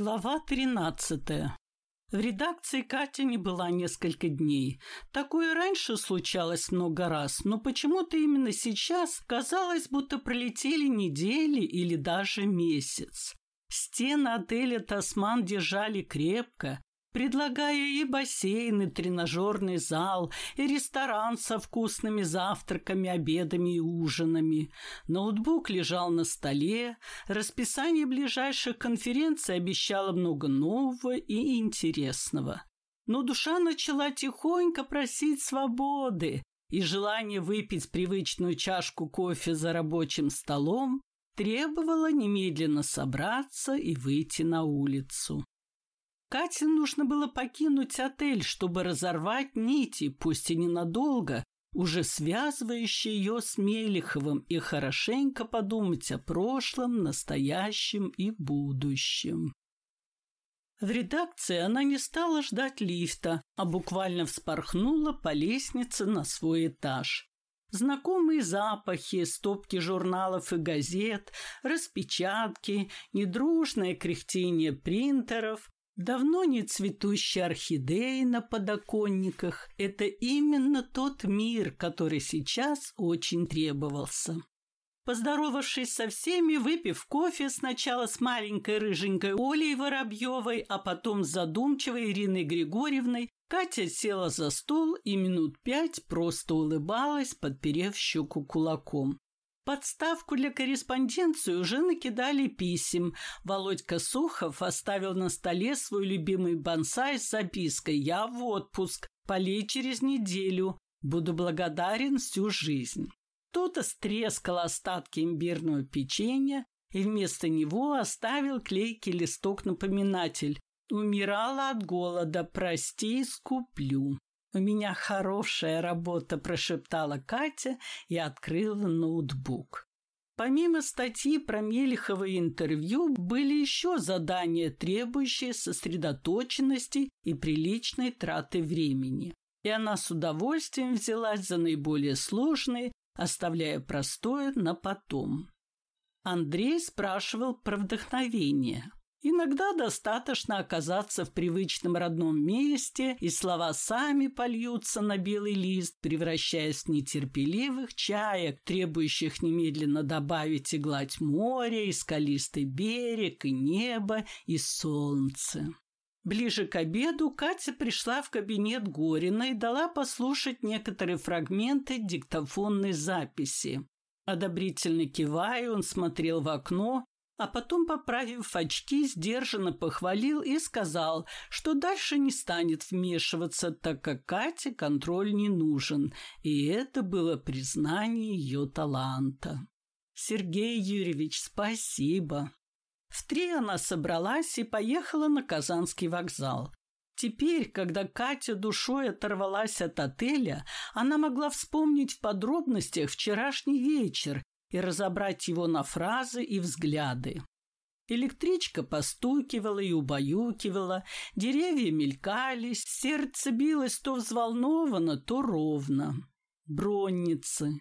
Глава 13. В редакции Катя не была несколько дней. Такое раньше случалось много раз, но почему-то именно сейчас казалось, будто пролетели недели или даже месяц. Стены отеля «Тасман» держали крепко, предлагая и бассейн, и тренажерный зал, и ресторан со вкусными завтраками, обедами и ужинами. Ноутбук лежал на столе, расписание ближайших конференций обещало много нового и интересного. Но душа начала тихонько просить свободы, и желание выпить привычную чашку кофе за рабочим столом требовало немедленно собраться и выйти на улицу. Кате нужно было покинуть отель, чтобы разорвать нити, пусть и ненадолго, уже связывающие ее с Мелиховым, и хорошенько подумать о прошлом, настоящем и будущем. В редакции она не стала ждать лифта, а буквально вспорхнула по лестнице на свой этаж. Знакомые запахи, стопки журналов и газет, распечатки, недружное кряхтение принтеров, Давно не цветущие орхидеи на подоконниках – это именно тот мир, который сейчас очень требовался. Поздоровавшись со всеми, выпив кофе сначала с маленькой рыженькой Олей Воробьевой, а потом с задумчивой Ириной Григорьевной, Катя села за стол и минут пять просто улыбалась, подперев щеку кулаком. Подставку для корреспонденции уже накидали писем. Володька Сухов оставил на столе свой любимый бонсай с запиской «Я в отпуск, полей через неделю, буду благодарен всю жизнь». Кто-то стрескал остатки имбирного печенья и вместо него оставил клейкий листок-напоминатель. Умирала от голода, прости, скуплю. «У меня хорошая работа», – прошептала Катя и открыла ноутбук. Помимо статьи про Мелехово интервью, были еще задания, требующие сосредоточенности и приличной траты времени. И она с удовольствием взялась за наиболее сложные, оставляя простое на потом. Андрей спрашивал про вдохновение. Иногда достаточно оказаться в привычном родном месте, и слова сами польются на белый лист, превращаясь в нетерпеливых чаек, требующих немедленно добавить и гладь моря, и скалистый берег, и небо, и солнце. Ближе к обеду Катя пришла в кабинет Горина и дала послушать некоторые фрагменты диктофонной записи. Одобрительно кивая, он смотрел в окно, а потом, поправив очки, сдержанно похвалил и сказал, что дальше не станет вмешиваться, так как Кате контроль не нужен, и это было признание ее таланта. «Сергей Юрьевич, спасибо!» В три она собралась и поехала на Казанский вокзал. Теперь, когда Катя душой оторвалась от отеля, она могла вспомнить в подробностях вчерашний вечер и разобрать его на фразы и взгляды. Электричка постукивала и убаюкивала, деревья мелькались, сердце билось то взволнованно, то ровно. Бронницы.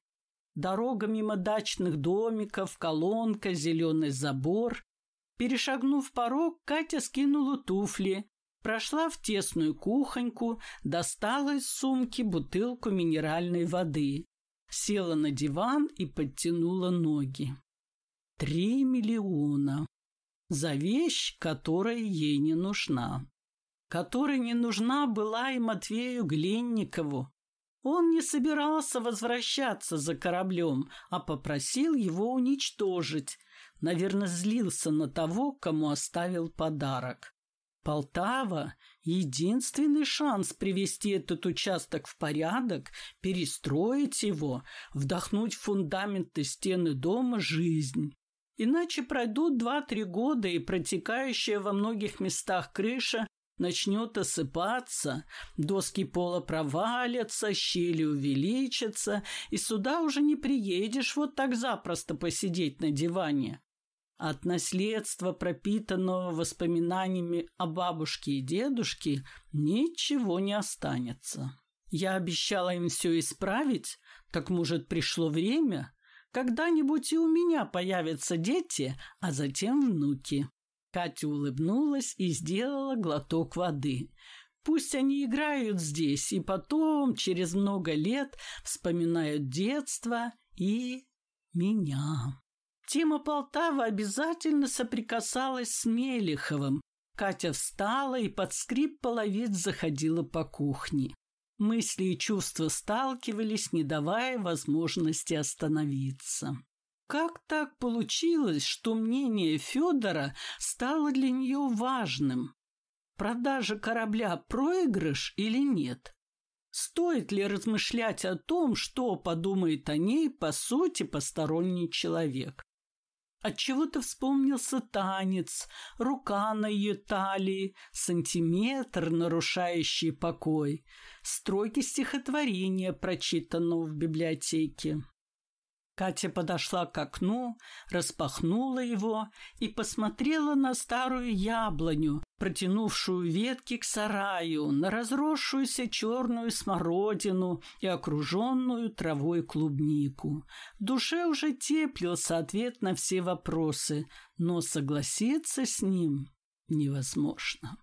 Дорога мимо дачных домиков, колонка, зеленый забор. Перешагнув порог, Катя скинула туфли, прошла в тесную кухоньку, достала из сумки бутылку минеральной воды села на диван и подтянула ноги. Три миллиона. За вещь, которая ей не нужна. Которая не нужна была и Матвею Гленникову. Он не собирался возвращаться за кораблем, а попросил его уничтожить. Наверное, злился на того, кому оставил подарок. Полтава – единственный шанс привести этот участок в порядок, перестроить его, вдохнуть в фундаменты стены дома жизнь. Иначе пройдут два-три года, и протекающая во многих местах крыша начнет осыпаться, доски пола провалятся, щели увеличатся, и сюда уже не приедешь вот так запросто посидеть на диване. От наследства, пропитанного воспоминаниями о бабушке и дедушке, ничего не останется. Я обещала им все исправить, так, может, пришло время? Когда-нибудь и у меня появятся дети, а затем внуки. Катя улыбнулась и сделала глоток воды. Пусть они играют здесь, и потом, через много лет, вспоминают детство и меня. Тема Полтава обязательно соприкасалась с Мелиховым. Катя встала и под скрип половиц заходила по кухне. Мысли и чувства сталкивались, не давая возможности остановиться. Как так получилось, что мнение Федора стало для нее важным? Продажа корабля – проигрыш или нет? Стоит ли размышлять о том, что подумает о ней по сути посторонний человек? Отчего-то вспомнился танец, рука на ее талии, сантиметр, нарушающий покой, строки стихотворения, прочитанного в библиотеке. Катя подошла к окну, распахнула его и посмотрела на старую яблоню, протянувшую ветки к сараю, на разросшуюся черную смородину и окруженную травой клубнику. В душе уже теплился ответ на все вопросы, но согласиться с ним невозможно.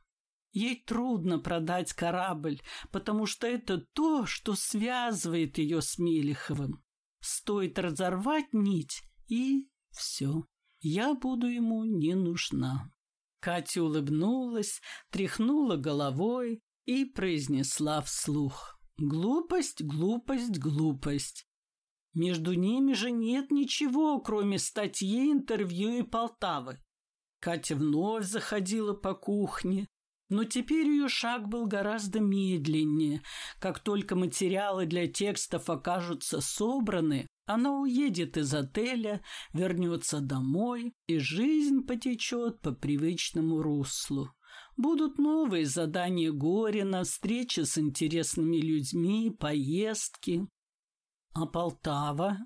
Ей трудно продать корабль, потому что это то, что связывает ее с Мелиховым. Стоит разорвать нить, и все. Я буду ему не нужна. Катя улыбнулась, тряхнула головой и произнесла вслух. Глупость, глупость, глупость. Между ними же нет ничего, кроме статьи, интервью и Полтавы. Катя вновь заходила по кухне, но теперь ее шаг был гораздо медленнее. Как только материалы для текстов окажутся собраны, она уедет из отеля, вернется домой, и жизнь потечет по привычному руслу. Будут новые задания Горина, встречи с интересными людьми, поездки. А Полтава?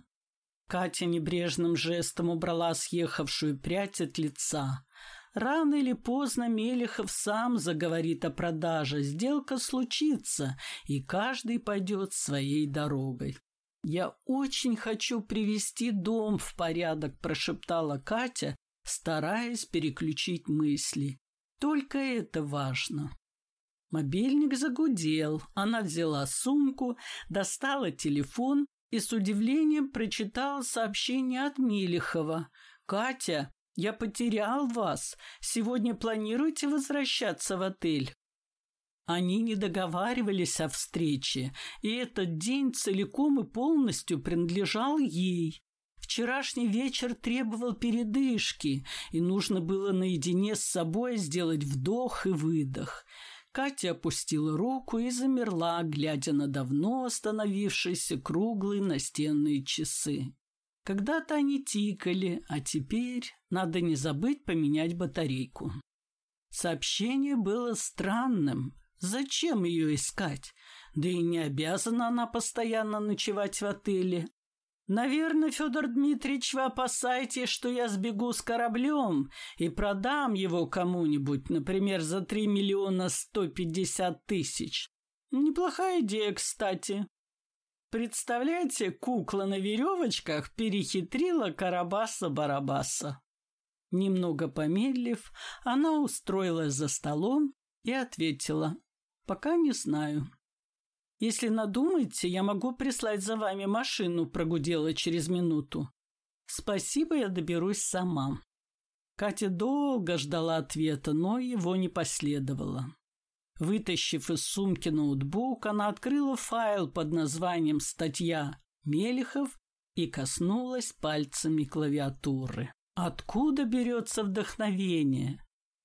Катя небрежным жестом убрала съехавшую прядь от лица. Рано или поздно Мелехов сам заговорит о продаже, сделка случится, и каждый пойдет своей дорогой. «Я очень хочу привести дом в порядок», – прошептала Катя, стараясь переключить мысли. «Только это важно». Мобильник загудел. Она взяла сумку, достала телефон и с удивлением прочитала сообщение от Мелехова. «Катя, я потерял вас. Сегодня планируете возвращаться в отель?» Они не договаривались о встрече, и этот день целиком и полностью принадлежал ей. Вчерашний вечер требовал передышки, и нужно было наедине с собой сделать вдох и выдох. Катя опустила руку и замерла, глядя на давно остановившиеся круглые настенные часы. Когда-то они тикали, а теперь надо не забыть поменять батарейку. Сообщение было странным. Зачем ее искать? Да и не обязана она постоянно ночевать в отеле. Наверное, Федор Дмитриевич, вы опасаетесь, что я сбегу с кораблем и продам его кому-нибудь, например, за три миллиона сто пятьдесят тысяч. Неплохая идея, кстати. Представляете, кукла на веревочках перехитрила Карабаса-Барабаса. Немного помедлив, она устроилась за столом и ответила, «Пока не знаю». «Если надумаете, я могу прислать за вами машину», прогудела через минуту. «Спасибо, я доберусь сама». Катя долго ждала ответа, но его не последовало. Вытащив из сумки ноутбук, она открыла файл под названием «Статья Мелехов» и коснулась пальцами клавиатуры. Откуда берется вдохновение?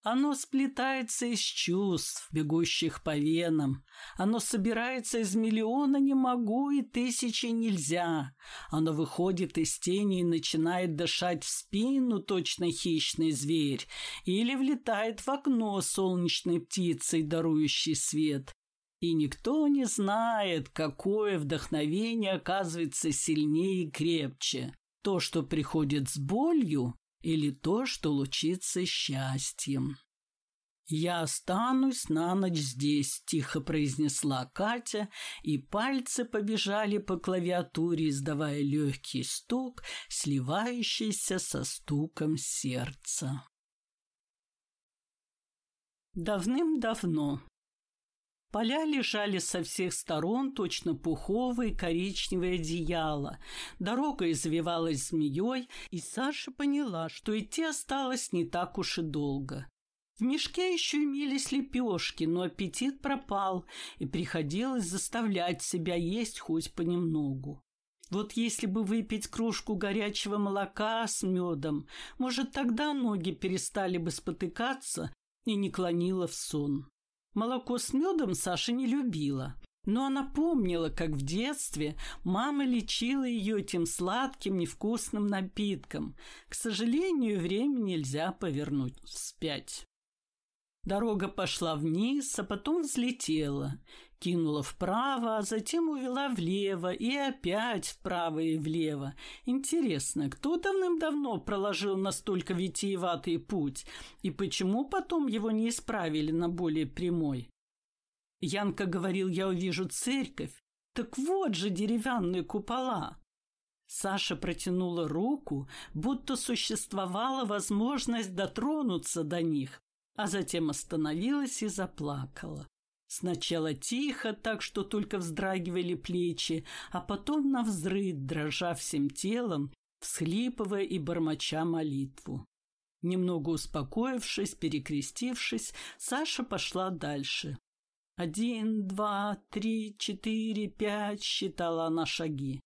Оно сплетается из чувств, бегущих по венам. Оно собирается из миллиона «не могу» и тысячи «нельзя». Оно выходит из тени и начинает дышать в спину точно хищный зверь или влетает в окно солнечной птицей, дарующей свет. И никто не знает, какое вдохновение оказывается сильнее и крепче. То, что приходит с болью, или то, что лучится счастьем. «Я останусь на ночь здесь», – тихо произнесла Катя, и пальцы побежали по клавиатуре, издавая легкий стук, сливающийся со стуком сердца. Давным-давно. Поля лежали со всех сторон, точно пуховые коричневые одеяла. Дорога извивалась змеей, и Саша поняла, что идти осталось не так уж и долго. В мешке еще имелись лепешки, но аппетит пропал, и приходилось заставлять себя есть хоть понемногу. Вот если бы выпить кружку горячего молока с медом, может, тогда ноги перестали бы спотыкаться и не клонила в сон. Молоко с медом Саша не любила, но она помнила, как в детстве мама лечила ее этим сладким невкусным напитком. К сожалению, время нельзя повернуть вспять. Дорога пошла вниз, а потом взлетела, кинула вправо, а затем увела влево и опять вправо и влево. Интересно, кто давным-давно проложил настолько витиеватый путь, и почему потом его не исправили на более прямой? Янка говорил, я увижу церковь. Так вот же деревянные купола. Саша протянула руку, будто существовала возможность дотронуться до них, а затем остановилась и заплакала. Сначала тихо, так что только вздрагивали плечи, а потом навзрыд, дрожа всем телом, всхлипывая и бормоча молитву. Немного успокоившись, перекрестившись, Саша пошла дальше. «Один, два, три, четыре, пять», — считала она шаги.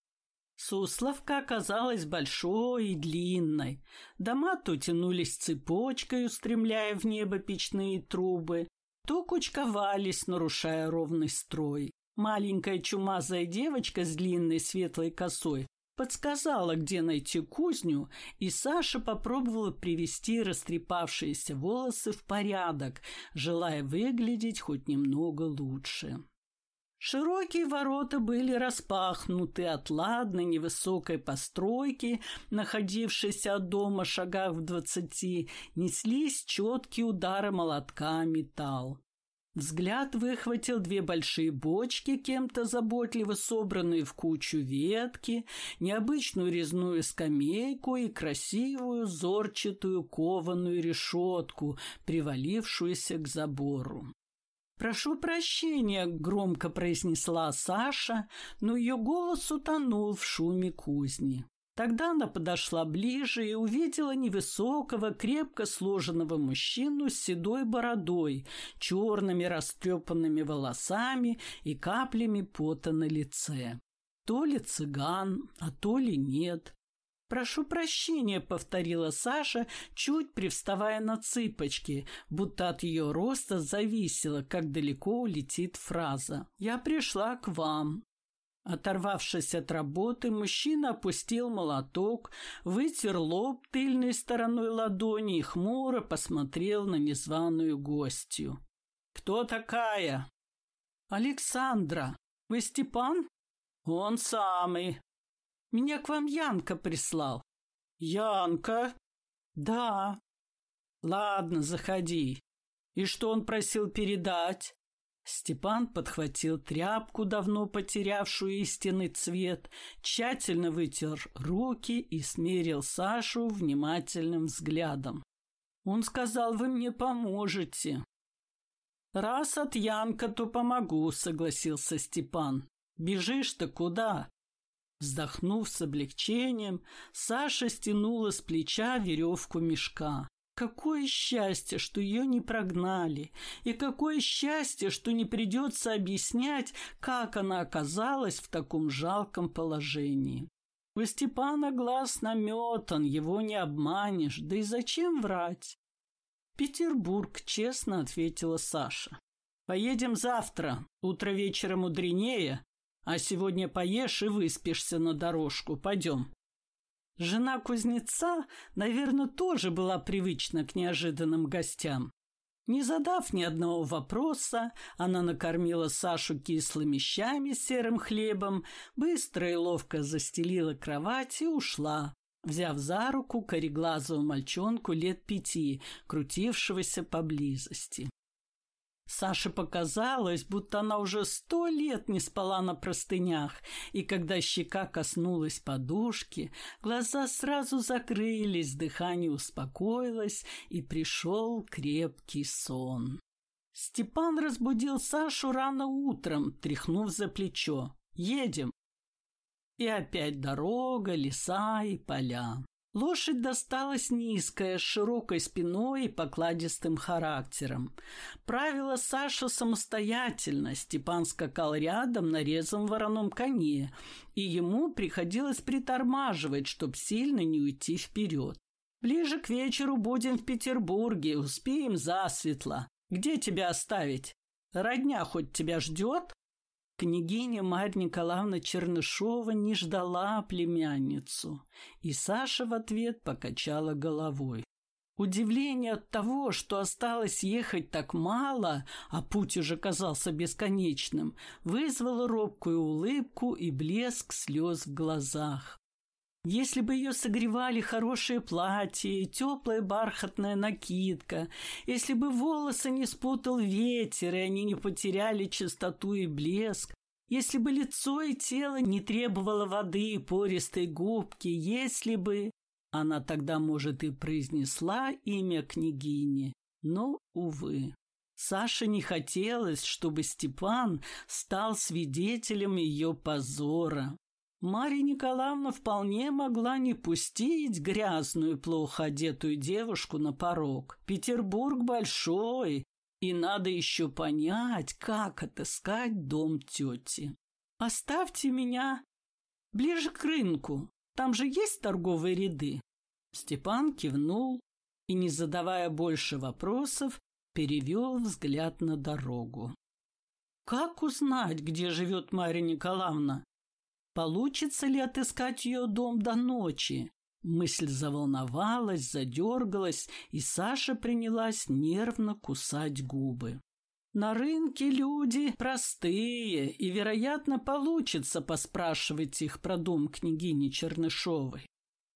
Сусловка оказалась большой и длинной. Дома то тянулись цепочкой, устремляя в небо печные трубы, то кучковались, нарушая ровный строй. Маленькая чумазая девочка с длинной светлой косой подсказала, где найти кузню, и Саша попробовала привести растрепавшиеся волосы в порядок, желая выглядеть хоть немного лучше. Широкие ворота были распахнуты от ладной невысокой постройки, находившейся от дома шагах в двадцати, неслись четкие удары молотка металл. Взгляд выхватил две большие бочки, кем-то заботливо собранные в кучу ветки, необычную резную скамейку и красивую зорчатую кованую решетку, привалившуюся к забору. «Прошу прощения», — громко произнесла Саша, но ее голос утонул в шуме кузни. Тогда она подошла ближе и увидела невысокого, крепко сложенного мужчину с седой бородой, черными растрепанными волосами и каплями пота на лице. То ли цыган, а то ли нет. «Прошу прощения», — повторила Саша, чуть привставая на цыпочки, будто от ее роста зависело, как далеко улетит фраза. «Я пришла к вам». Оторвавшись от работы, мужчина опустил молоток, вытер лоб тыльной стороной ладони и хмуро посмотрел на незваную гостью. «Кто такая?» «Александра. Вы Степан?» «Он самый. Меня к вам Янка прислал. Янка? Да. Ладно, заходи. И что он просил передать? Степан подхватил тряпку, давно потерявшую истинный цвет, тщательно вытер руки и смерил Сашу внимательным взглядом. Он сказал, вы мне поможете. Раз от Янка, то помогу, согласился Степан. Бежишь-то куда? Вздохнув с облегчением, Саша стянула с плеча веревку мешка. Какое счастье, что ее не прогнали, и какое счастье, что не придется объяснять, как она оказалась в таком жалком положении. У Степана глаз наметан, его не обманешь, да и зачем врать? Петербург, честно ответила Саша. Поедем завтра, утро вечера мудренее, а сегодня поешь и выспишься на дорожку. Пойдем. Жена кузнеца, наверное, тоже была привычна к неожиданным гостям. Не задав ни одного вопроса, она накормила Сашу кислыми щами с серым хлебом, быстро и ловко застелила кровать и ушла, взяв за руку кореглазого мальчонку лет пяти, крутившегося поблизости. Саше показалось, будто она уже сто лет не спала на простынях, и когда щека коснулась подушки, глаза сразу закрылись, дыхание успокоилось, и пришел крепкий сон. Степан разбудил Сашу рано утром, тряхнув за плечо. «Едем!» И опять дорога, леса и поля. Лошадь досталась низкая, с широкой спиной и покладистым характером. Правила Саша самостоятельно. Степан скакал рядом на резвом вороном коне, и ему приходилось притормаживать, чтоб сильно не уйти вперед. «Ближе к вечеру будем в Петербурге, успеем засветло. Где тебя оставить? Родня хоть тебя ждет?» Княгиня Марья Николаевна Чернышова не ждала племянницу, и Саша в ответ покачала головой. Удивление от того, что осталось ехать так мало, а путь уже казался бесконечным, вызвало робкую улыбку и блеск слез в глазах. Если бы ее согревали хорошее платье, теплая бархатная накидка, если бы волосы не спутал ветер, и они не потеряли чистоту и блеск, если бы лицо и тело не требовало воды и пористой губки, если бы... Она тогда, может, и произнесла имя княгини, но, увы. Саше не хотелось, чтобы Степан стал свидетелем ее позора. Марья Николаевна вполне могла не пустить грязную, плохо одетую девушку на порог. Петербург большой, и надо еще понять, как отыскать дом тети. Оставьте меня ближе к рынку, там же есть торговые ряды. Степан кивнул и, не задавая больше вопросов, перевел взгляд на дорогу. Как узнать, где живет Марья Николаевна? Получится ли отыскать ее дом до ночи? Мысль заволновалась, задергалась, и Саша принялась нервно кусать губы. На рынке люди простые, и, вероятно, получится поспрашивать их про дом княгини Чернышовой.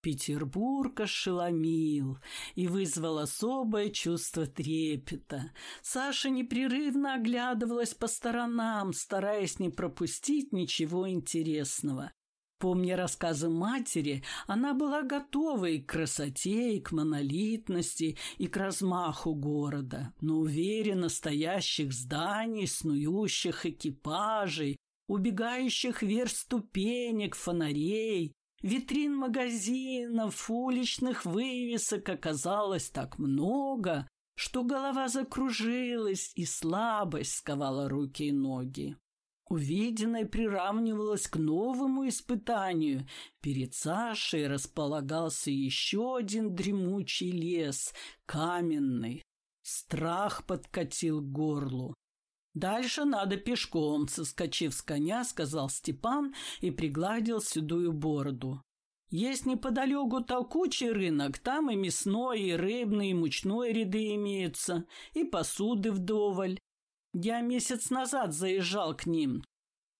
Петербург ошеломил и вызвал особое чувство трепета. Саша непрерывно оглядывалась по сторонам, стараясь не пропустить ничего интересного. Помня рассказы матери, она была готова и к красоте, и к монолитности, и к размаху города, но уверенно стоящих зданий, снующих экипажей, убегающих вверх ступенек, фонарей, Витрин магазинов, уличных вывесок оказалось так много, что голова закружилась и слабость сковала руки и ноги. Увиденное приравнивалось к новому испытанию. Перед Сашей располагался еще один дремучий лес, каменный. Страх подкатил к горлу. «Дальше надо пешком», — соскочив с коня, сказал Степан и пригладил седую бороду. «Есть неподалеку толкучий рынок, там и мясной, и рыбный, и мучной ряды имеются, и посуды вдоволь. Я месяц назад заезжал к ним,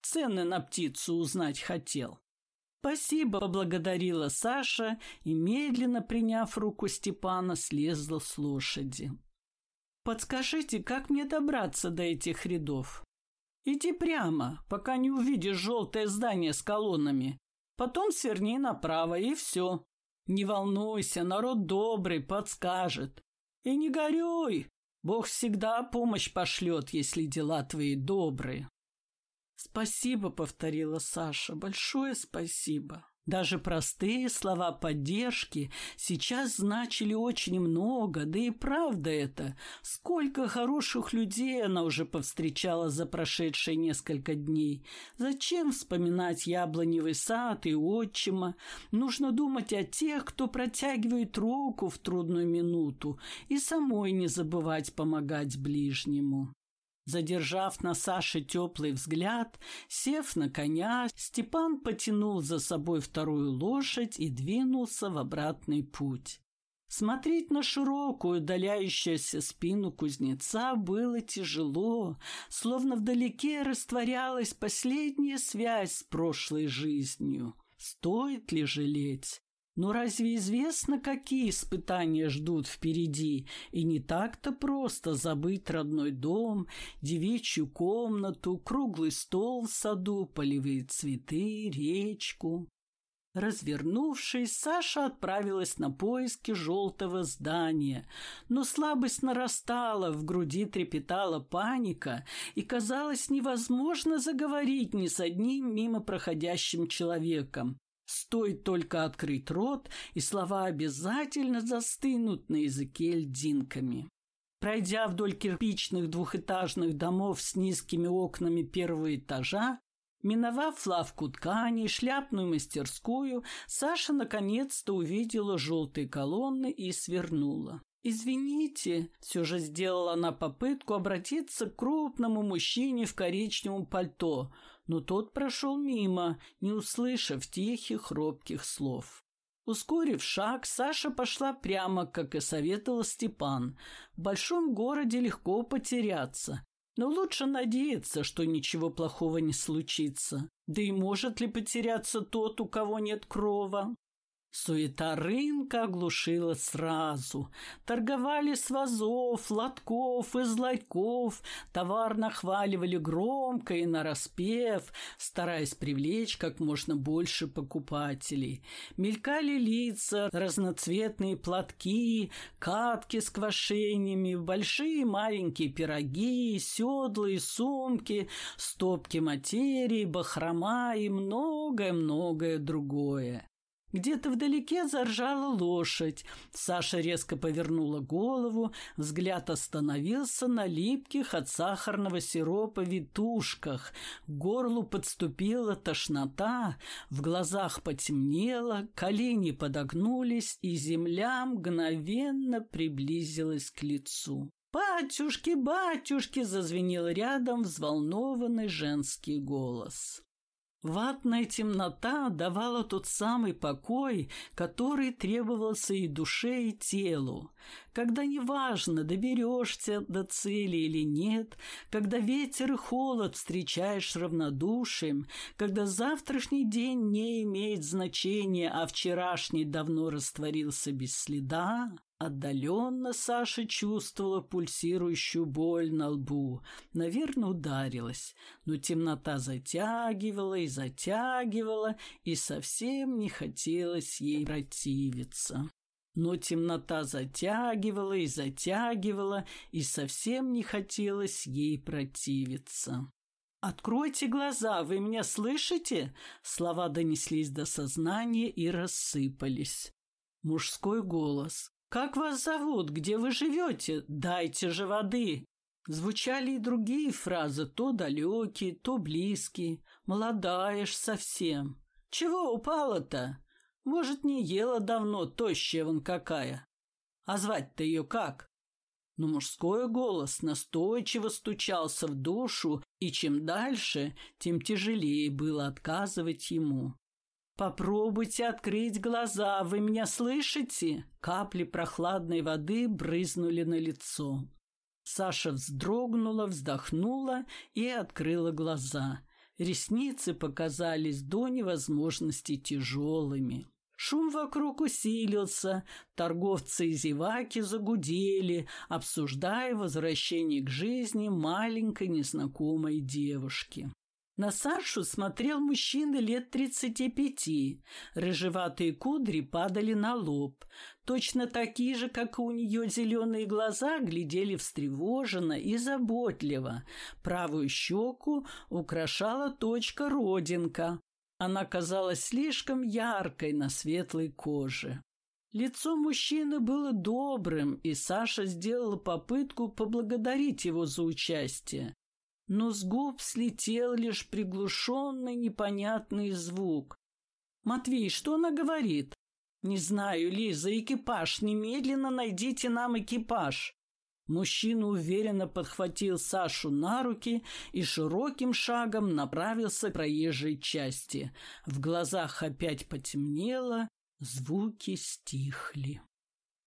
цены на птицу узнать хотел». «Спасибо», — поблагодарила Саша и, медленно приняв руку Степана, слезла с лошади. Подскажите, как мне добраться до этих рядов? Иди прямо, пока не увидишь желтое здание с колоннами. Потом сверни направо, и все. Не волнуйся, народ добрый, подскажет. И не горюй, Бог всегда помощь пошлет, если дела твои добрые. Спасибо, повторила Саша, большое спасибо. Даже простые слова поддержки сейчас значили очень много, да и правда это. Сколько хороших людей она уже повстречала за прошедшие несколько дней. Зачем вспоминать яблоневый сад и отчима? Нужно думать о тех, кто протягивает руку в трудную минуту, и самой не забывать помогать ближнему. Задержав на Саше теплый взгляд, сев на коня, Степан потянул за собой вторую лошадь и двинулся в обратный путь. Смотреть на широкую, удаляющуюся спину кузнеца было тяжело, словно вдалеке растворялась последняя связь с прошлой жизнью. Стоит ли жалеть? Но разве известно, какие испытания ждут впереди? И не так-то просто забыть родной дом, девичью комнату, круглый стол в саду, полевые цветы, речку. Развернувшись, Саша отправилась на поиски желтого здания, но слабость нарастала, в груди трепетала паника, и казалось невозможно заговорить ни с одним мимо проходящим человеком. Стоит только открыть рот, и слова обязательно застынут на языке льдинками. Пройдя вдоль кирпичных двухэтажных домов с низкими окнами первого этажа, Миновав лавку тканей, шляпную мастерскую, Саша наконец-то увидела желтые колонны и свернула. «Извините», — все же сделала она попытку обратиться к крупному мужчине в коричневом пальто, но тот прошел мимо, не услышав тихих, робких слов. Ускорив шаг, Саша пошла прямо, как и советовал Степан. В большом городе легко потеряться. Но лучше надеяться, что ничего плохого не случится. Да и может ли потеряться тот, у кого нет крова? Суета рынка оглушила сразу. Торговали с вазов, лотков и злайков, товар нахваливали громко и нараспев, стараясь привлечь как можно больше покупателей. Мелькали лица, разноцветные платки, катки с квашениями, большие и маленькие пироги, седла и сумки, стопки материи, бахрома и многое-многое другое. Где-то вдалеке заржала лошадь. Саша резко повернула голову, взгляд остановился на липких от сахарного сиропа витушках. К горлу подступила тошнота, в глазах потемнело, колени подогнулись, и земля мгновенно приблизилась к лицу. «Батюшки, батюшки!» — зазвенел рядом взволнованный женский голос. Ватная темнота давала тот самый покой, который требовался и душе, и телу. Когда неважно, доберешься до цели или нет, когда ветер и холод встречаешь равнодушием, когда завтрашний день не имеет значения, а вчерашний давно растворился без следа, Отдаленно Саша чувствовала пульсирующую боль на лбу. Наверное, ударилась, но темнота затягивала и затягивала, и совсем не хотелось ей противиться. Но темнота затягивала и затягивала, и совсем не хотелось ей противиться. «Откройте глаза, вы меня слышите?» Слова донеслись до сознания и рассыпались. Мужской голос. «Как вас зовут? Где вы живете? Дайте же воды!» Звучали и другие фразы, то далекие, то близкие. Молодаешь совсем. Чего упала-то? Может, не ела давно, тощая вон какая. А звать-то ее как? Но мужской голос настойчиво стучался в душу, и чем дальше, тем тяжелее было отказывать ему. «Попробуйте открыть глаза, вы меня слышите?» Капли прохладной воды брызнули на лицо. Саша вздрогнула, вздохнула и открыла глаза. Ресницы показались до невозможности тяжелыми. Шум вокруг усилился, торговцы и зеваки загудели, обсуждая возвращение к жизни маленькой незнакомой девушки. На Сашу смотрел мужчина лет тридцати пяти. Рыжеватые кудри падали на лоб. Точно такие же, как и у нее зеленые глаза, глядели встревоженно и заботливо. Правую щеку украшала точка родинка. Она казалась слишком яркой на светлой коже. Лицо мужчины было добрым, и Саша сделала попытку поблагодарить его за участие но с губ слетел лишь приглушенный непонятный звук. «Матвей, что она говорит?» «Не знаю, Лиза, экипаж, немедленно найдите нам экипаж!» Мужчина уверенно подхватил Сашу на руки и широким шагом направился к проезжей части. В глазах опять потемнело, звуки стихли.